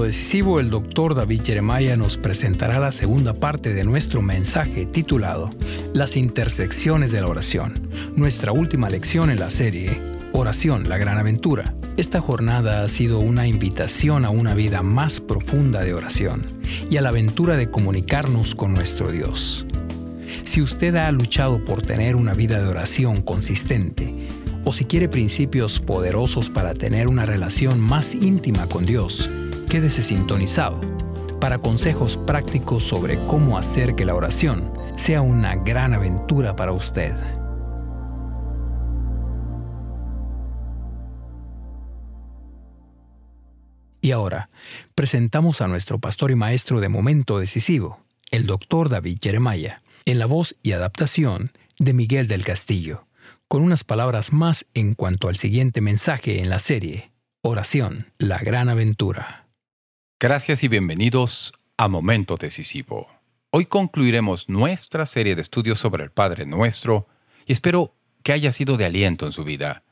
decisivo, el doctor David Jeremiah nos presentará la segunda parte de nuestro mensaje titulado Las intersecciones de la oración, nuestra última lección en la serie Oración, la gran aventura. Esta jornada ha sido una invitación a una vida más profunda de oración y a la aventura de comunicarnos con nuestro Dios. Si usted ha luchado por tener una vida de oración consistente, o si quiere principios poderosos para tener una relación más íntima con Dios, quédese sintonizado para consejos prácticos sobre cómo hacer que la oración sea una gran aventura para usted. Y ahora, presentamos a nuestro pastor y maestro de momento decisivo, el doctor David Jeremiah, en la voz y adaptación de Miguel del Castillo, con unas palabras más en cuanto al siguiente mensaje en la serie, Oración, la gran aventura. Gracias y bienvenidos a Momento Decisivo. Hoy concluiremos nuestra serie de estudios sobre el Padre Nuestro y espero que haya sido de aliento en su vida.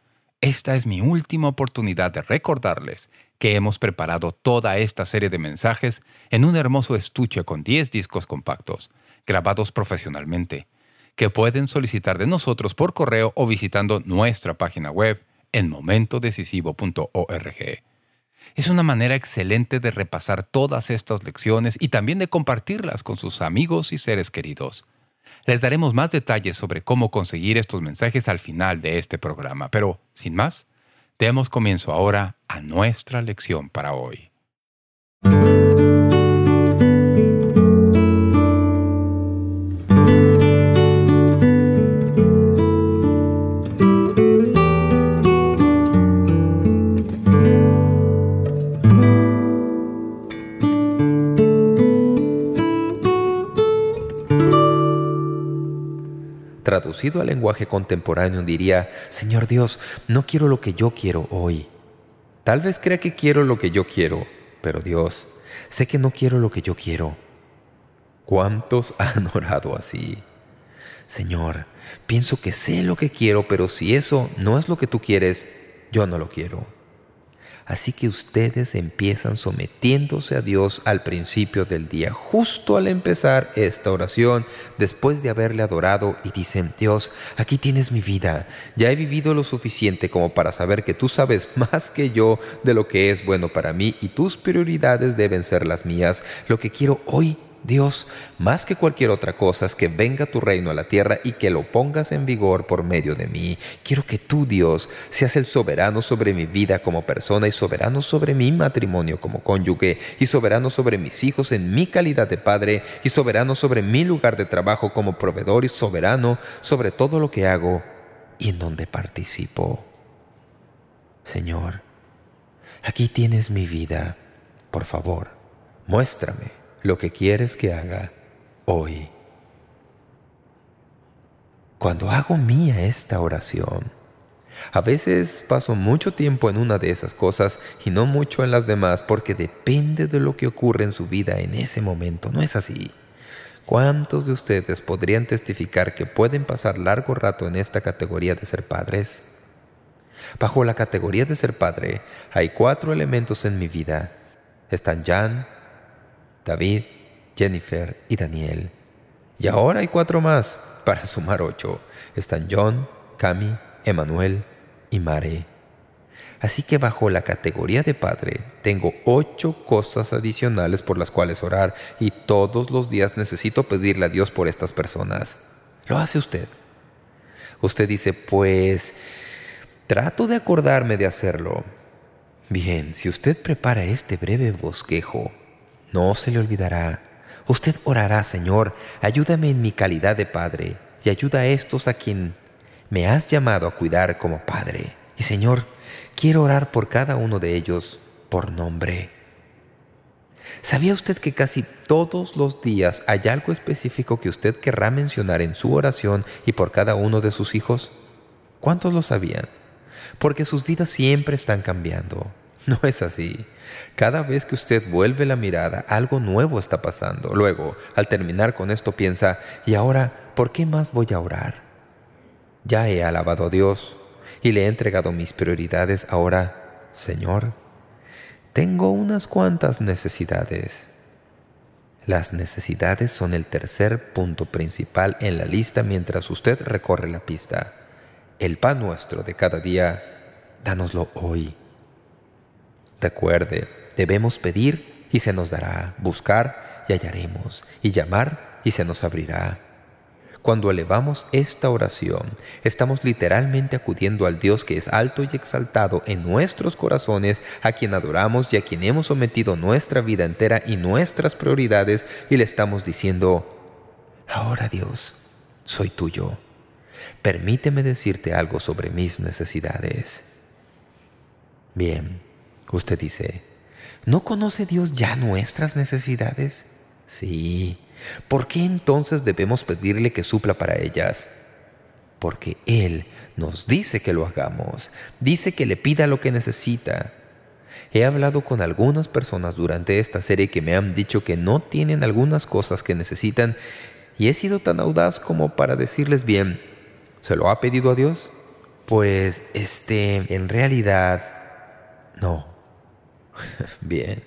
Esta es mi última oportunidad de recordarles que hemos preparado toda esta serie de mensajes en un hermoso estuche con 10 discos compactos, grabados profesionalmente, que pueden solicitar de nosotros por correo o visitando nuestra página web en momentodecisivo.org. Es una manera excelente de repasar todas estas lecciones y también de compartirlas con sus amigos y seres queridos. Les daremos más detalles sobre cómo conseguir estos mensajes al final de este programa, pero, sin más, Demos comienzo ahora a nuestra lección para hoy. Al lenguaje contemporáneo diría, Señor Dios, no quiero lo que yo quiero hoy. Tal vez crea que quiero lo que yo quiero, pero Dios, sé que no quiero lo que yo quiero. ¿Cuántos han orado así? Señor, pienso que sé lo que quiero, pero si eso no es lo que tú quieres, yo no lo quiero. Así que ustedes empiezan sometiéndose a Dios al principio del día, justo al empezar esta oración, después de haberle adorado, y dicen, Dios, aquí tienes mi vida. Ya he vivido lo suficiente como para saber que tú sabes más que yo de lo que es bueno para mí y tus prioridades deben ser las mías. Lo que quiero hoy Dios, más que cualquier otra cosa, es que venga tu reino a la tierra y que lo pongas en vigor por medio de mí. Quiero que tú, Dios, seas el soberano sobre mi vida como persona y soberano sobre mi matrimonio como cónyuge y soberano sobre mis hijos en mi calidad de padre y soberano sobre mi lugar de trabajo como proveedor y soberano sobre todo lo que hago y en donde participo. Señor, aquí tienes mi vida. Por favor, muéstrame lo que quieres que haga hoy. Cuando hago mía esta oración, a veces paso mucho tiempo en una de esas cosas y no mucho en las demás porque depende de lo que ocurre en su vida en ese momento. ¿No es así? ¿Cuántos de ustedes podrían testificar que pueden pasar largo rato en esta categoría de ser padres? Bajo la categoría de ser padre hay cuatro elementos en mi vida. Están Jan, David, Jennifer y Daniel. Y ahora hay cuatro más, para sumar ocho. Están John, Cami, Emanuel y Mare. Así que bajo la categoría de padre tengo ocho cosas adicionales por las cuales orar y todos los días necesito pedirle a Dios por estas personas. ¿Lo hace usted? Usted dice, pues, trato de acordarme de hacerlo. Bien, si usted prepara este breve bosquejo, no se le olvidará. Usted orará, Señor, ayúdame en mi calidad de Padre y ayuda a estos a quien me has llamado a cuidar como Padre. Y Señor, quiero orar por cada uno de ellos por nombre. ¿Sabía usted que casi todos los días hay algo específico que usted querrá mencionar en su oración y por cada uno de sus hijos? ¿Cuántos lo sabían? Porque sus vidas siempre están cambiando. No es así. Cada vez que usted vuelve la mirada, algo nuevo está pasando. Luego, al terminar con esto, piensa, ¿y ahora por qué más voy a orar? Ya he alabado a Dios y le he entregado mis prioridades. Ahora, Señor, Tengo unas cuantas necesidades. Las necesidades son el tercer punto principal en la lista mientras usted recorre la pista. El pan nuestro de cada día, dánoslo hoy. Recuerde, debemos pedir y se nos dará, buscar y hallaremos, y llamar y se nos abrirá. Cuando elevamos esta oración, estamos literalmente acudiendo al Dios que es alto y exaltado en nuestros corazones, a quien adoramos y a quien hemos sometido nuestra vida entera y nuestras prioridades, y le estamos diciendo, «Ahora Dios, soy tuyo. Permíteme decirte algo sobre mis necesidades». Bien, usted dice, ¿no conoce Dios ya nuestras necesidades? Sí, ¿Por qué entonces debemos pedirle que supla para ellas? Porque Él nos dice que lo hagamos, dice que le pida lo que necesita. He hablado con algunas personas durante esta serie que me han dicho que no tienen algunas cosas que necesitan y he sido tan audaz como para decirles bien, ¿se lo ha pedido a Dios? Pues, este, en realidad, no. bien.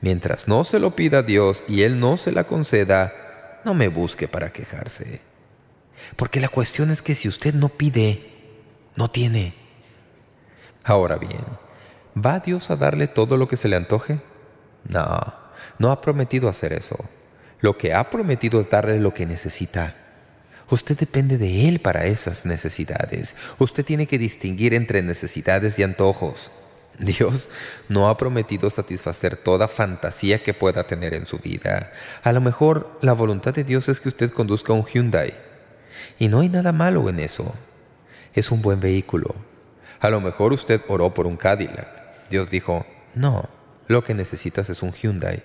Mientras no se lo pida Dios y Él no se la conceda, no me busque para quejarse. Porque la cuestión es que si usted no pide, no tiene. Ahora bien, ¿va Dios a darle todo lo que se le antoje? No, no ha prometido hacer eso. Lo que ha prometido es darle lo que necesita. Usted depende de Él para esas necesidades. Usted tiene que distinguir entre necesidades y antojos. Dios no ha prometido satisfacer toda fantasía que pueda tener en su vida. A lo mejor la voluntad de Dios es que usted conduzca un Hyundai. Y no hay nada malo en eso. Es un buen vehículo. A lo mejor usted oró por un Cadillac. Dios dijo, no, lo que necesitas es un Hyundai.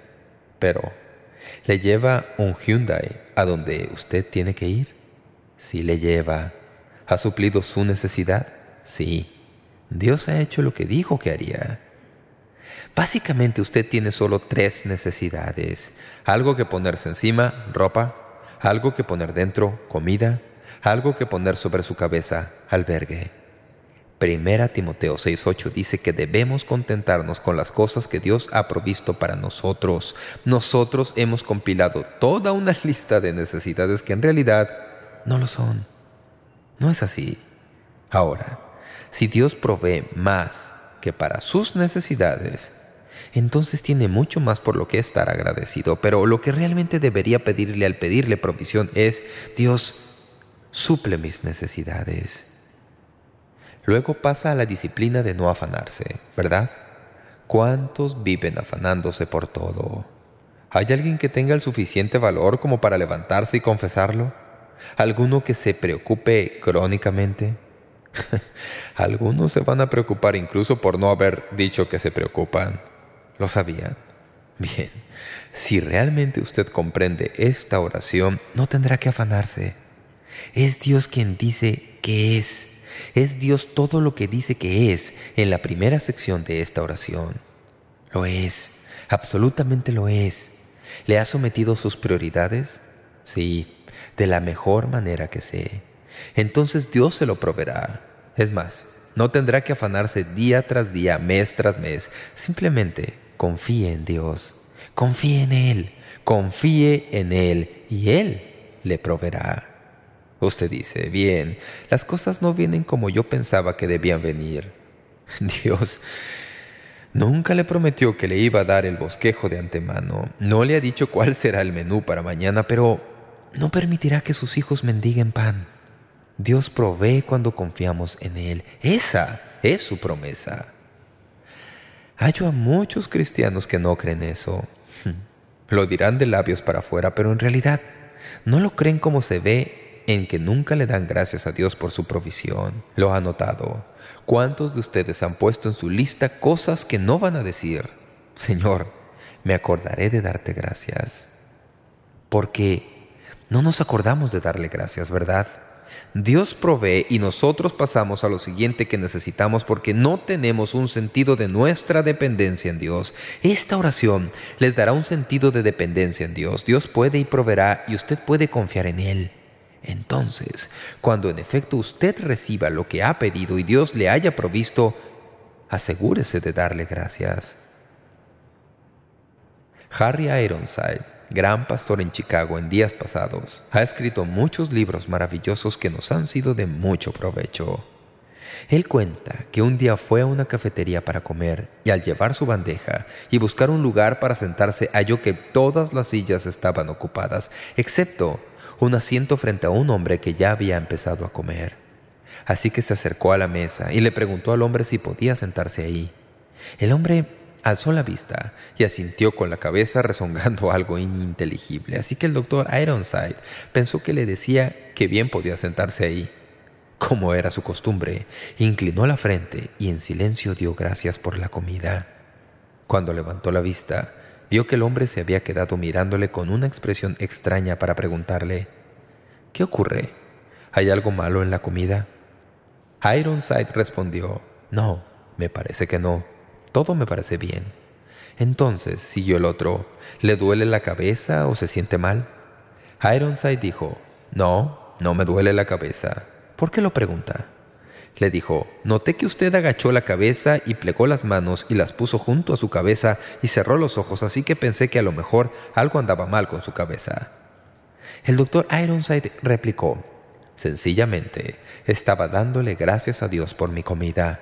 Pero, ¿le lleva un Hyundai a donde usted tiene que ir? Sí le lleva. ¿Ha suplido su necesidad? Sí. Dios ha hecho lo que dijo que haría. Básicamente usted tiene solo tres necesidades. Algo que ponerse encima, ropa. Algo que poner dentro, comida. Algo que poner sobre su cabeza, albergue. Primera Timoteo 6.8 dice que debemos contentarnos con las cosas que Dios ha provisto para nosotros. Nosotros hemos compilado toda una lista de necesidades que en realidad no lo son. No es así. Ahora, si Dios provee más que para sus necesidades, entonces tiene mucho más por lo que estar agradecido. Pero lo que realmente debería pedirle al pedirle provisión es, Dios, suple mis necesidades. Luego pasa a la disciplina de no afanarse, ¿verdad? ¿Cuántos viven afanándose por todo? ¿Hay alguien que tenga el suficiente valor como para levantarse y confesarlo? ¿Alguno que se preocupe crónicamente? Algunos se van a preocupar incluso por no haber dicho que se preocupan. ¿Lo sabían? Bien, si realmente usted comprende esta oración, no tendrá que afanarse. Es Dios quien dice que es. Es Dios todo lo que dice que es en la primera sección de esta oración. Lo es. Absolutamente lo es. ¿Le ha sometido sus prioridades? Sí, de la mejor manera que sé entonces Dios se lo proveerá. Es más, no tendrá que afanarse día tras día, mes tras mes. Simplemente confíe en Dios. Confíe en Él. Confíe en Él y Él le proveerá. Usted dice, bien, las cosas no vienen como yo pensaba que debían venir. Dios nunca le prometió que le iba a dar el bosquejo de antemano. No le ha dicho cuál será el menú para mañana, pero no permitirá que sus hijos mendiguen pan. Dios provee cuando confiamos en Él. Esa es su promesa. Hay a muchos cristianos que no creen eso. Lo dirán de labios para afuera, pero en realidad no lo creen como se ve en que nunca le dan gracias a Dios por su provisión. Lo ha notado. ¿Cuántos de ustedes han puesto en su lista cosas que no van a decir? Señor, me acordaré de darte gracias. Porque no nos acordamos de darle gracias, ¿verdad? Dios provee y nosotros pasamos a lo siguiente que necesitamos porque no tenemos un sentido de nuestra dependencia en Dios. Esta oración les dará un sentido de dependencia en Dios. Dios puede y proveerá y usted puede confiar en Él. Entonces, cuando en efecto usted reciba lo que ha pedido y Dios le haya provisto, asegúrese de darle gracias. Harry Ironside, gran pastor en Chicago en días pasados, ha escrito muchos libros maravillosos que nos han sido de mucho provecho. Él cuenta que un día fue a una cafetería para comer y al llevar su bandeja y buscar un lugar para sentarse halló que todas las sillas estaban ocupadas, excepto un asiento frente a un hombre que ya había empezado a comer. Así que se acercó a la mesa y le preguntó al hombre si podía sentarse ahí. El hombre alzó la vista y asintió con la cabeza rezongando algo ininteligible, así que el doctor Ironside pensó que le decía que bien podía sentarse ahí. Como era su costumbre, inclinó la frente y en silencio dio gracias por la comida. Cuando levantó la vista, vio que el hombre se había quedado mirándole con una expresión extraña para preguntarle «¿Qué ocurre? ¿Hay algo malo en la comida?» Ironside respondió «No, me parece que no. Todo me parece bien». Entonces, siguió el otro, ¿le duele la cabeza o se siente mal? Ironside dijo «No, no me duele la cabeza. ¿Por qué lo pregunta? Le dijo, noté que usted agachó la cabeza y plegó las manos y las puso junto a su cabeza y cerró los ojos, así que pensé que a lo mejor algo andaba mal con su cabeza. El doctor Ironside replicó, sencillamente, estaba dándole gracias a Dios por mi comida.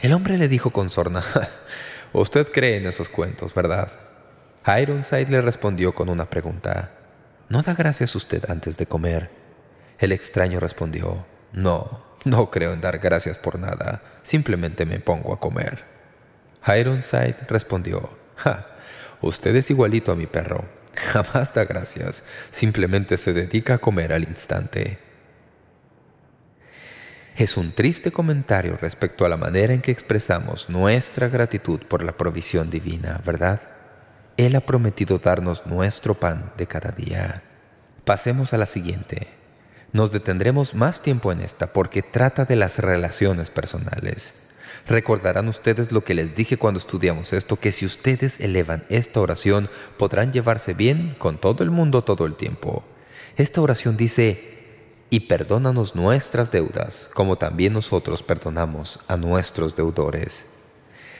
El hombre le dijo con sorna, «Usted cree en esos cuentos, ¿verdad?» Ironside le respondió con una pregunta, «¿No da gracias usted antes de comer?» El extraño respondió, «No, no creo en dar gracias por nada. Simplemente me pongo a comer». Ironside respondió, «Ja, usted es igualito a mi perro. Jamás da gracias. Simplemente se dedica a comer al instante». Es un triste comentario respecto a la manera en que expresamos nuestra gratitud por la provisión divina, ¿verdad? Él ha prometido darnos nuestro pan de cada día. Pasemos a la siguiente. Nos detendremos más tiempo en esta porque trata de las relaciones personales. Recordarán ustedes lo que les dije cuando estudiamos esto, que si ustedes elevan esta oración, podrán llevarse bien con todo el mundo todo el tiempo. Esta oración dice, y perdónanos nuestras deudas, como también nosotros perdonamos a nuestros deudores.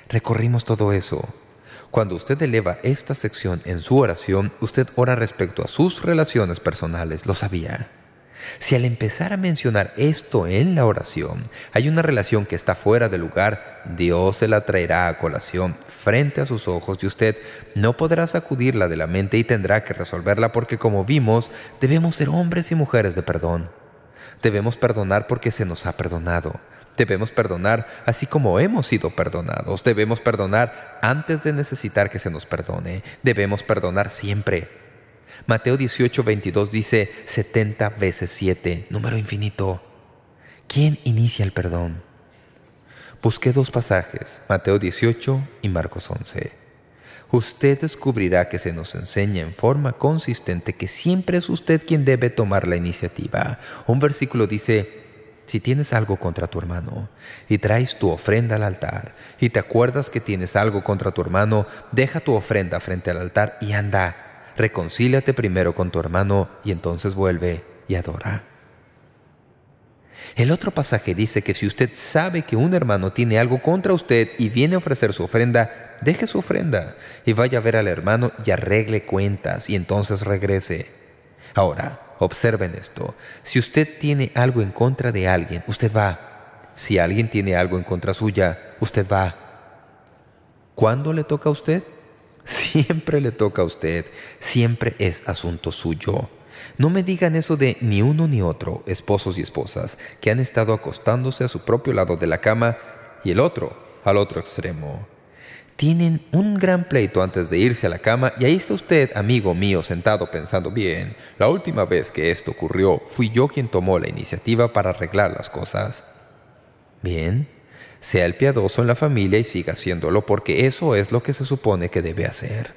Recorrimos todo eso. Cuando usted eleva esta sección en su oración, usted ora respecto a sus relaciones personales. ¿Lo sabía? Si al empezar a mencionar esto en la oración hay una relación que está fuera de lugar, Dios se la traerá a colación frente a sus ojos y usted no podrá sacudirla de la mente y tendrá que resolverla porque como vimos, debemos ser hombres y mujeres de perdón. Debemos perdonar porque se nos ha perdonado. Debemos perdonar así como hemos sido perdonados. Debemos perdonar antes de necesitar que se nos perdone. Debemos perdonar siempre. Mateo 18, 22 dice 70 veces 7, número infinito. ¿Quién inicia el perdón? Busqué dos pasajes, Mateo 18 y Marcos 11. Usted descubrirá que se nos enseña en forma consistente que siempre es usted quien debe tomar la iniciativa. Un versículo dice, si tienes algo contra tu hermano y traes tu ofrenda al altar y te acuerdas que tienes algo contra tu hermano, deja tu ofrenda frente al altar y anda reconcíliate primero con tu hermano y entonces vuelve y adora. El otro pasaje dice que si usted sabe que un hermano tiene algo contra usted y viene a ofrecer su ofrenda, deje su ofrenda y vaya a ver al hermano y arregle cuentas y entonces regrese. Ahora, observen esto. Si usted tiene algo en contra de alguien, usted va. Si alguien tiene algo en contra suya, usted va. ¿Cuándo le toca a usted? Siempre le toca a usted, siempre es asunto suyo. No me digan eso de ni uno ni otro, esposos y esposas, que han estado acostándose a su propio lado de la cama y el otro al otro extremo. Tienen un gran pleito antes de irse a la cama y ahí está usted, amigo mío, sentado pensando, bien, la última vez que esto ocurrió fui yo quien tomó la iniciativa para arreglar las cosas. Bien, sea el piadoso en la familia y siga haciéndolo porque eso es lo que se supone que debe hacer.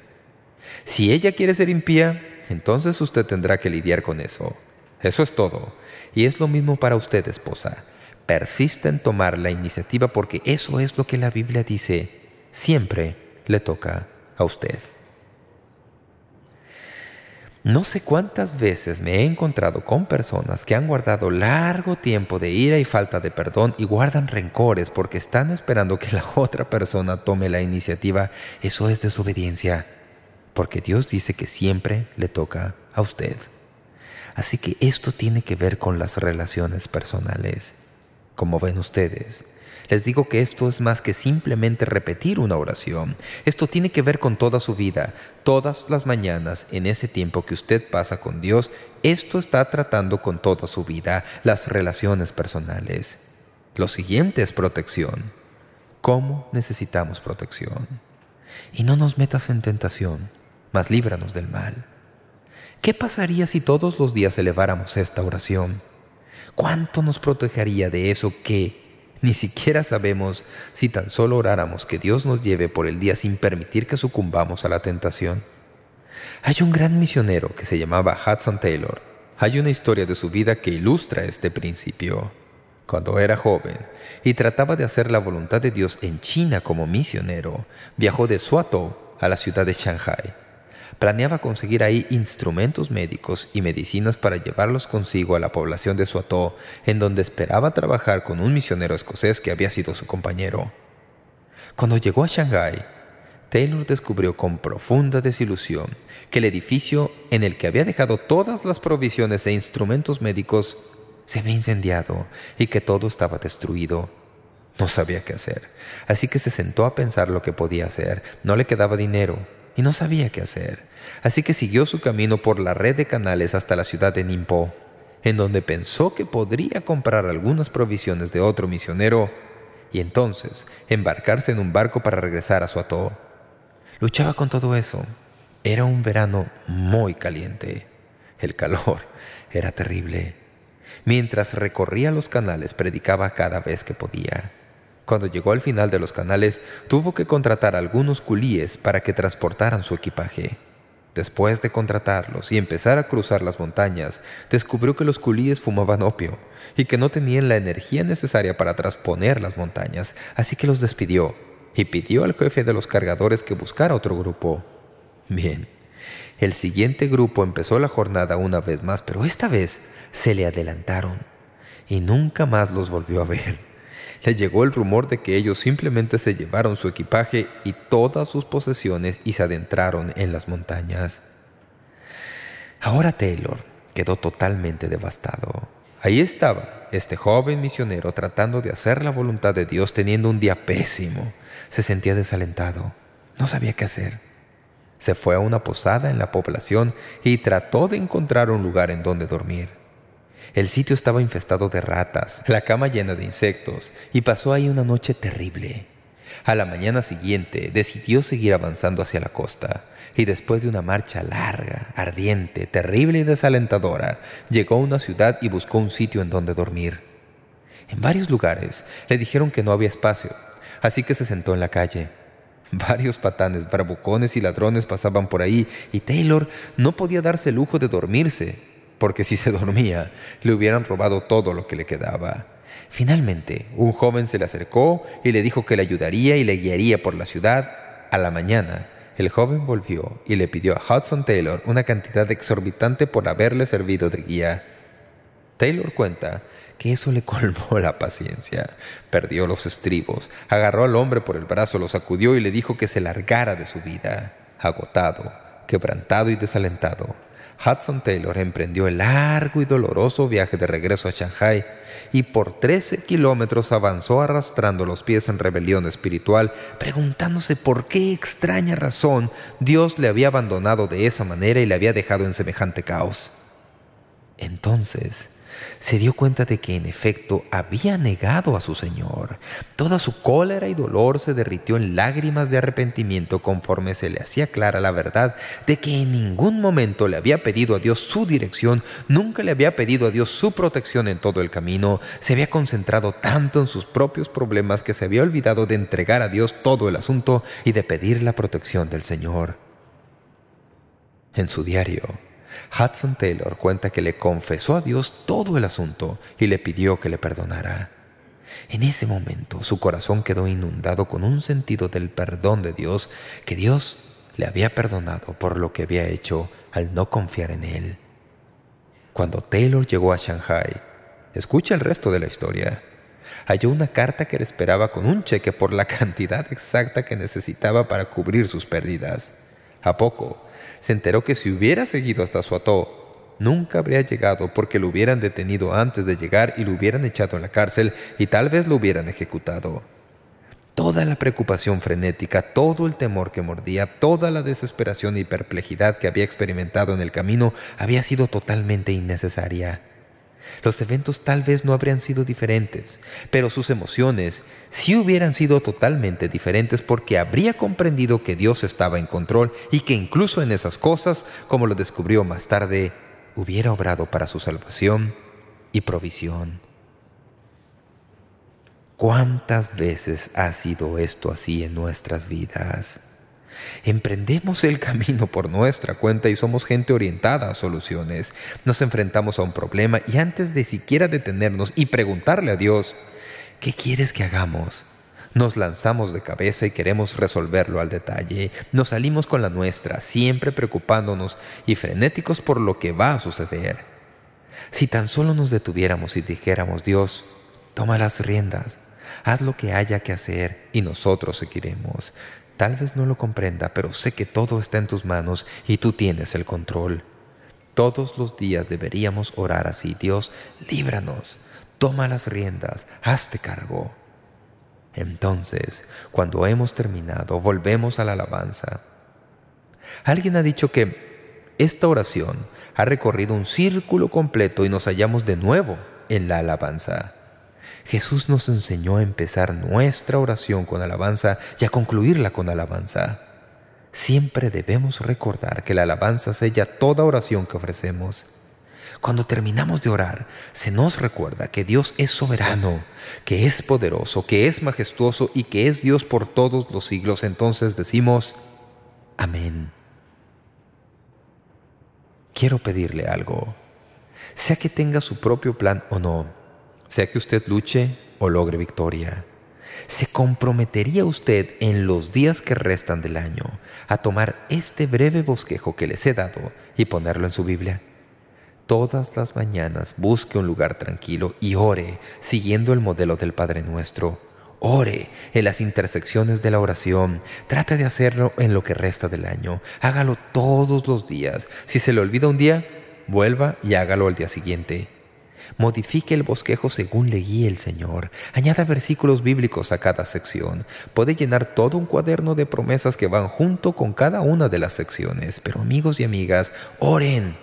Si ella quiere ser impía, entonces usted tendrá que lidiar con eso. Eso es todo. Y es lo mismo para usted, esposa. Persista en tomar la iniciativa porque eso es lo que la Biblia dice. Siempre le toca a usted. No sé cuántas veces me he encontrado con personas que han guardado largo tiempo de ira y falta de perdón y guardan rencores porque están esperando que la otra persona tome la iniciativa. Eso es desobediencia. Porque Dios dice que siempre le toca a usted. Así que esto tiene que ver con las relaciones personales. Como ven ustedes, les digo que esto es más que simplemente repetir una oración. Esto tiene que ver con toda su vida. Todas las mañanas, en ese tiempo que usted pasa con Dios, esto está tratando con toda su vida, las relaciones personales. Lo siguiente es protección. ¿Cómo necesitamos protección? Y no nos metas en tentación, mas líbranos del mal. ¿Qué pasaría si todos los días eleváramos esta oración? ¿Cuánto nos protegería de eso que ni siquiera sabemos si tan solo oráramos que Dios nos lleve por el día sin permitir que sucumbamos a la tentación. Hay un gran misionero que se llamaba Hudson Taylor. Hay una historia de su vida que ilustra este principio. Cuando era joven y trataba de hacer la voluntad de Dios en China como misionero, viajó de Suatou a la ciudad de Shanghai planeaba conseguir ahí instrumentos médicos y medicinas para llevarlos consigo a la población de Suató, en donde esperaba trabajar con un misionero escocés que había sido su compañero. Cuando llegó a Shanghái, Taylor descubrió con profunda desilusión que el edificio en el que había dejado todas las provisiones e instrumentos médicos se había incendiado y que todo estaba destruido. No sabía qué hacer, así que se sentó a pensar lo que podía hacer. No le quedaba dinero y no sabía qué hacer así que siguió su camino por la red de canales hasta la ciudad de Nimpo, en donde pensó que podría comprar algunas provisiones de otro misionero y entonces embarcarse en un barco para regresar a su ató. Luchaba con todo eso. Era un verano muy caliente. El calor era terrible. Mientras recorría los canales, predicaba cada vez que podía. Cuando llegó al final de los canales, tuvo que contratar a algunos culíes para que transportaran su equipaje. Después de contratarlos y empezar a cruzar las montañas, descubrió que los culíes fumaban opio y que no tenían la energía necesaria para trasponer las montañas, así que los despidió y pidió al jefe de los cargadores que buscara otro grupo. Bien, el siguiente grupo empezó la jornada una vez más, pero esta vez se le adelantaron y nunca más los volvió a ver le llegó el rumor de que ellos simplemente se llevaron su equipaje y todas sus posesiones y se adentraron en las montañas. Ahora Taylor quedó totalmente devastado. Ahí estaba este joven misionero tratando de hacer la voluntad de Dios teniendo un día pésimo. Se sentía desalentado. No sabía qué hacer. Se fue a una posada en la población y trató de encontrar un lugar en donde dormir. El sitio estaba infestado de ratas, la cama llena de insectos, y pasó ahí una noche terrible. A la mañana siguiente decidió seguir avanzando hacia la costa, y después de una marcha larga, ardiente, terrible y desalentadora, llegó a una ciudad y buscó un sitio en donde dormir. En varios lugares le dijeron que no había espacio, así que se sentó en la calle. Varios patanes, bravucones y ladrones pasaban por ahí, y Taylor no podía darse el lujo de dormirse, porque si se dormía, le hubieran robado todo lo que le quedaba. Finalmente, un joven se le acercó y le dijo que le ayudaría y le guiaría por la ciudad. A la mañana, el joven volvió y le pidió a Hudson Taylor una cantidad exorbitante por haberle servido de guía. Taylor cuenta que eso le colmó la paciencia. Perdió los estribos, agarró al hombre por el brazo, lo sacudió y le dijo que se largara de su vida. Agotado, quebrantado y desalentado, Hudson Taylor emprendió el largo y doloroso viaje de regreso a Shanghai y por 13 kilómetros avanzó arrastrando los pies en rebelión espiritual, preguntándose por qué extraña razón Dios le había abandonado de esa manera y le había dejado en semejante caos. Entonces, se dio cuenta de que en efecto había negado a su Señor. Toda su cólera y dolor se derritió en lágrimas de arrepentimiento conforme se le hacía clara la verdad de que en ningún momento le había pedido a Dios su dirección, nunca le había pedido a Dios su protección en todo el camino, se había concentrado tanto en sus propios problemas que se había olvidado de entregar a Dios todo el asunto y de pedir la protección del Señor. En su diario, Hudson Taylor cuenta que le confesó a Dios todo el asunto y le pidió que le perdonara. En ese momento su corazón quedó inundado con un sentido del perdón de Dios que Dios le había perdonado por lo que había hecho al no confiar en él. Cuando Taylor llegó a Shanghai, escucha el resto de la historia. Halló una carta que le esperaba con un cheque por la cantidad exacta que necesitaba para cubrir sus pérdidas. A poco, Se enteró que si hubiera seguido hasta Suató, nunca habría llegado porque lo hubieran detenido antes de llegar y lo hubieran echado en la cárcel y tal vez lo hubieran ejecutado. Toda la preocupación frenética, todo el temor que mordía, toda la desesperación y perplejidad que había experimentado en el camino había sido totalmente innecesaria. Los eventos tal vez no habrían sido diferentes, pero sus emociones sí hubieran sido totalmente diferentes porque habría comprendido que Dios estaba en control y que incluso en esas cosas, como lo descubrió más tarde, hubiera obrado para su salvación y provisión. ¿Cuántas veces ha sido esto así en nuestras vidas? Emprendemos el camino por nuestra cuenta y somos gente orientada a soluciones. Nos enfrentamos a un problema y antes de siquiera detenernos y preguntarle a Dios, ¿qué quieres que hagamos? Nos lanzamos de cabeza y queremos resolverlo al detalle. Nos salimos con la nuestra, siempre preocupándonos y frenéticos por lo que va a suceder. Si tan solo nos detuviéramos y dijéramos, Dios, toma las riendas, Haz lo que haya que hacer y nosotros seguiremos. Tal vez no lo comprenda, pero sé que todo está en tus manos y tú tienes el control. Todos los días deberíamos orar así. Dios, líbranos. Toma las riendas. Hazte cargo. Entonces, cuando hemos terminado, volvemos a la alabanza. Alguien ha dicho que esta oración ha recorrido un círculo completo y nos hallamos de nuevo en la alabanza. Jesús nos enseñó a empezar nuestra oración con alabanza y a concluirla con alabanza. Siempre debemos recordar que la alabanza sella toda oración que ofrecemos. Cuando terminamos de orar, se nos recuerda que Dios es soberano, que es poderoso, que es majestuoso y que es Dios por todos los siglos. Entonces decimos, Amén. Quiero pedirle algo. Sea que tenga su propio plan o no, sea que usted luche o logre victoria. ¿Se comprometería usted en los días que restan del año a tomar este breve bosquejo que les he dado y ponerlo en su Biblia? Todas las mañanas busque un lugar tranquilo y ore siguiendo el modelo del Padre Nuestro. Ore en las intersecciones de la oración. Trate de hacerlo en lo que resta del año. Hágalo todos los días. Si se le olvida un día, vuelva y hágalo al día siguiente. Modifique el bosquejo según le guíe el Señor. Añada versículos bíblicos a cada sección. Puede llenar todo un cuaderno de promesas que van junto con cada una de las secciones. Pero amigos y amigas, oren.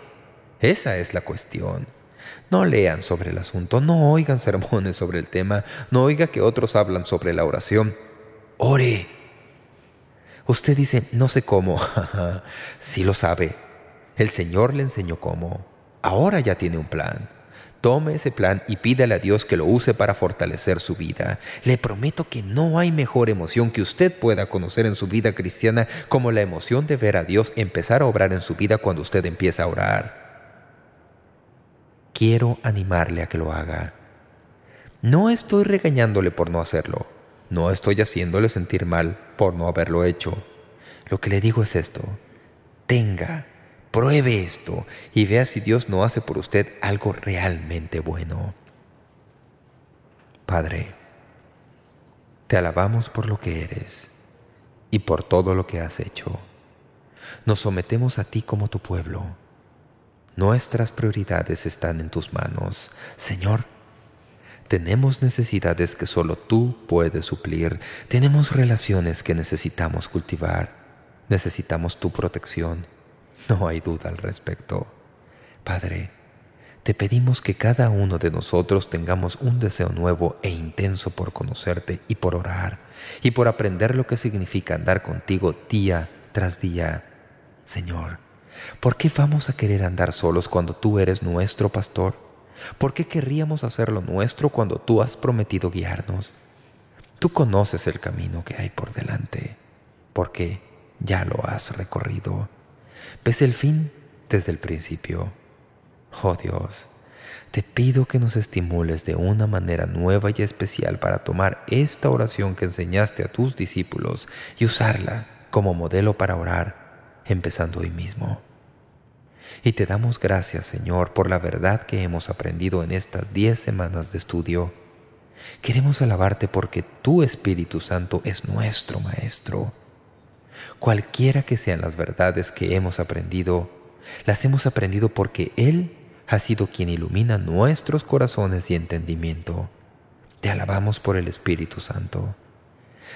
Esa es la cuestión. No lean sobre el asunto, no oigan sermones sobre el tema, no oiga que otros hablan sobre la oración. Ore. Usted dice, no sé cómo. sí lo sabe. El Señor le enseñó cómo. Ahora ya tiene un plan. Tome ese plan y pídale a Dios que lo use para fortalecer su vida. Le prometo que no hay mejor emoción que usted pueda conocer en su vida cristiana como la emoción de ver a Dios empezar a obrar en su vida cuando usted empieza a orar. Quiero animarle a que lo haga. No estoy regañándole por no hacerlo. No estoy haciéndole sentir mal por no haberlo hecho. Lo que le digo es esto. Tenga Pruebe esto y vea si Dios no hace por usted algo realmente bueno. Padre, te alabamos por lo que eres y por todo lo que has hecho. Nos sometemos a ti como tu pueblo. Nuestras prioridades están en tus manos. Señor, tenemos necesidades que solo tú puedes suplir. Tenemos relaciones que necesitamos cultivar. Necesitamos tu protección. No hay duda al respecto. Padre, te pedimos que cada uno de nosotros tengamos un deseo nuevo e intenso por conocerte y por orar, y por aprender lo que significa andar contigo día tras día. Señor, ¿por qué vamos a querer andar solos cuando tú eres nuestro pastor? ¿Por qué querríamos hacerlo nuestro cuando tú has prometido guiarnos? Tú conoces el camino que hay por delante, porque ya lo has recorrido. Ves el fin desde el principio. Oh Dios, te pido que nos estimules de una manera nueva y especial para tomar esta oración que enseñaste a tus discípulos y usarla como modelo para orar, empezando hoy mismo. Y te damos gracias, Señor, por la verdad que hemos aprendido en estas diez semanas de estudio. Queremos alabarte porque tu Espíritu Santo es nuestro Maestro Cualquiera que sean las verdades que hemos aprendido, las hemos aprendido porque Él ha sido quien ilumina nuestros corazones y entendimiento. Te alabamos por el Espíritu Santo.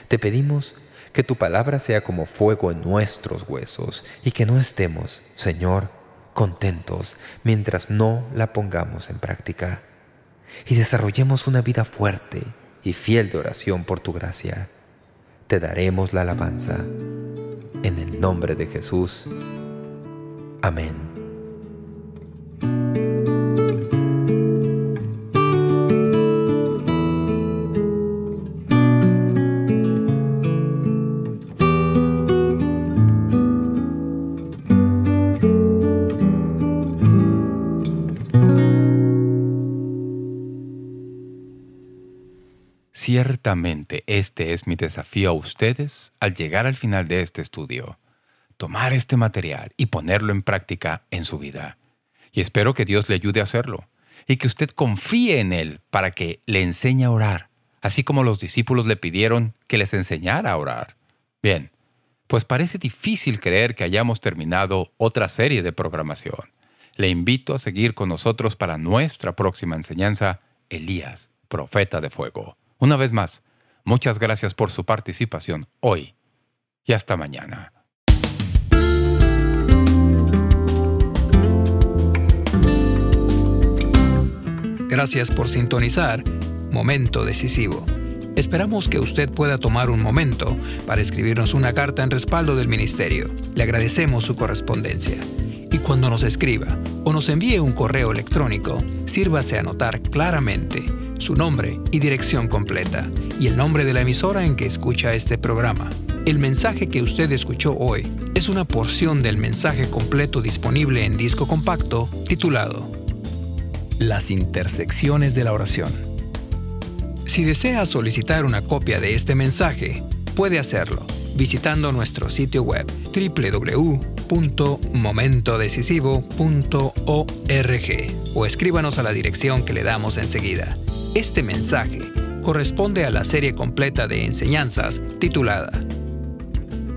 Te pedimos que tu palabra sea como fuego en nuestros huesos y que no estemos, Señor, contentos mientras no la pongamos en práctica. Y desarrollemos una vida fuerte y fiel de oración por tu gracia. Te daremos la alabanza. En el nombre de Jesús. Amén. Ciertamente este es mi desafío a ustedes al llegar al final de este estudio. Tomar este material y ponerlo en práctica en su vida. Y espero que Dios le ayude a hacerlo. Y que usted confíe en Él para que le enseñe a orar, así como los discípulos le pidieron que les enseñara a orar. Bien, pues parece difícil creer que hayamos terminado otra serie de programación. Le invito a seguir con nosotros para nuestra próxima enseñanza, Elías, profeta de fuego. Una vez más, muchas gracias por su participación hoy y hasta mañana. Gracias por sintonizar Momento Decisivo. Esperamos que usted pueda tomar un momento para escribirnos una carta en respaldo del Ministerio. Le agradecemos su correspondencia. Y cuando nos escriba o nos envíe un correo electrónico, sírvase a anotar claramente su nombre y dirección completa, y el nombre de la emisora en que escucha este programa. El mensaje que usted escuchó hoy es una porción del mensaje completo disponible en disco compacto titulado Las intersecciones de la oración. Si desea solicitar una copia de este mensaje, puede hacerlo visitando nuestro sitio web www.momentodecisivo.org o escríbanos a la dirección que le damos enseguida. Este mensaje corresponde a la serie completa de enseñanzas titulada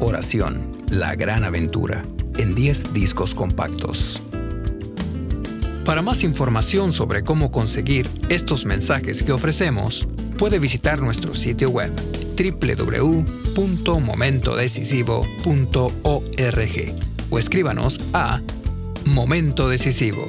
Oración, la gran aventura, en 10 discos compactos. Para más información sobre cómo conseguir estos mensajes que ofrecemos, puede visitar nuestro sitio web www.momentodecisivo.org o escríbanos a Momento Decisivo,